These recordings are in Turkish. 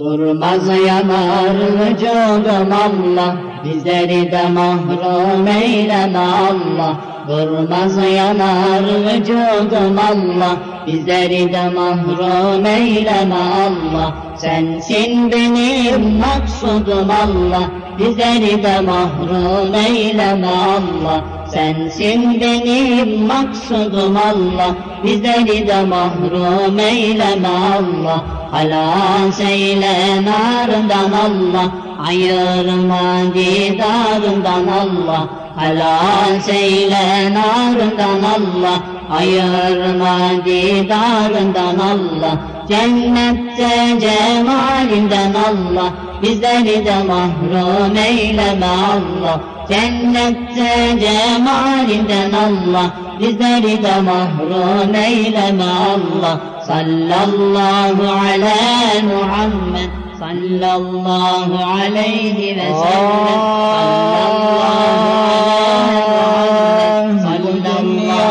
Durmaz yanar vücudum Allah? Bizleri de mahrum eyleme Allah. Durmaz yanar vücudum Allah? Bizleri de mahrum eyleme Allah. Sensin benim maksudum Allah Bizleri de mahrum eyleme Allah. Sensin benim maksudum Allah. Bizleri de mahrum eyleme Allah. Halas eyle narından Allah. Ayırma didarından Allah. Halas eyle narından Allah. Ayırma didarından Allah. Cennette cemalinden Allah Bizleri de mahrum eyleme Allah. Cennette cemalinden Allah. Bizleri de mahrum eyleme Allah. Sallallahu ala Muhammed. Sallallahu aleyhi ve sellem. Sallallahu Sallallahu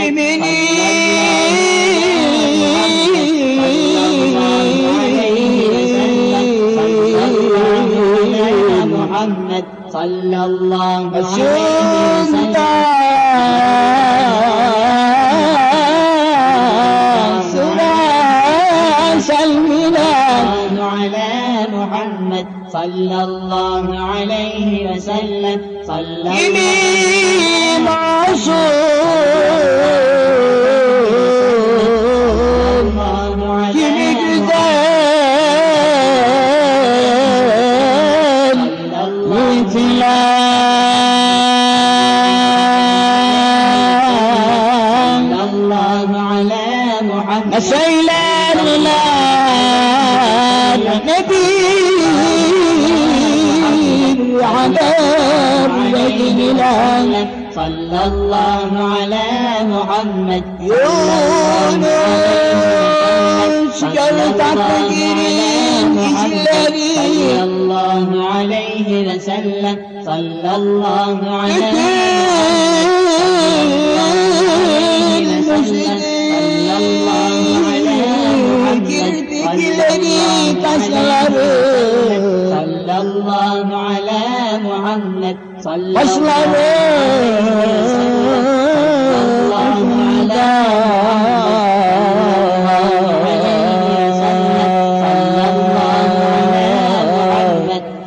Rabbimini Muhammed sallallahu aleyhi ve sellem. محمد صلى الله عليه وسلم. صلى Gibi masum على رسول صلى الله على محمد. يونس قلت عتقرين إجلالي صلى الله عليه وسلم. صلى الله عليه وسلم صلى الله على محمد صلى Başları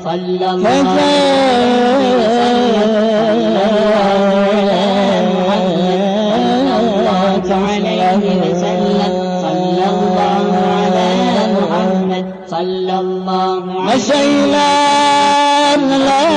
صلى الله عليه وسلم الله مشينا الله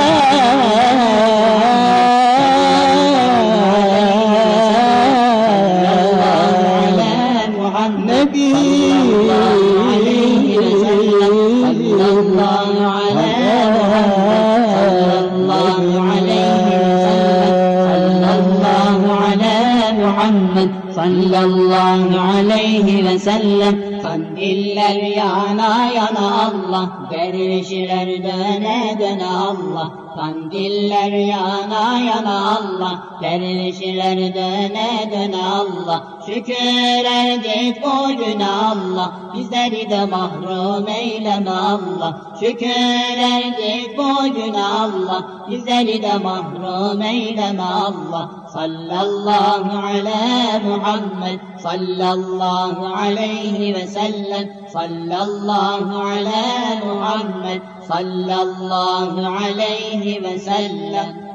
sallallahu aleyhi ve sellem Kandiller yana yana Allah Dervişler döne döne Allah Kandiller yana yana Allah, dervişler döne döne Allah. Şükür erdik bugün Allah, bizleri de mahrum eyleme Allah. Şükür erdik bugün Allah, bizleri de mahrum eyleme Allah. Sallallahu ala Muhammed, sallallahu aleyhi ve sellem, sallallahu ala Muhammed, sallallahu aleyhi عليه وسلم.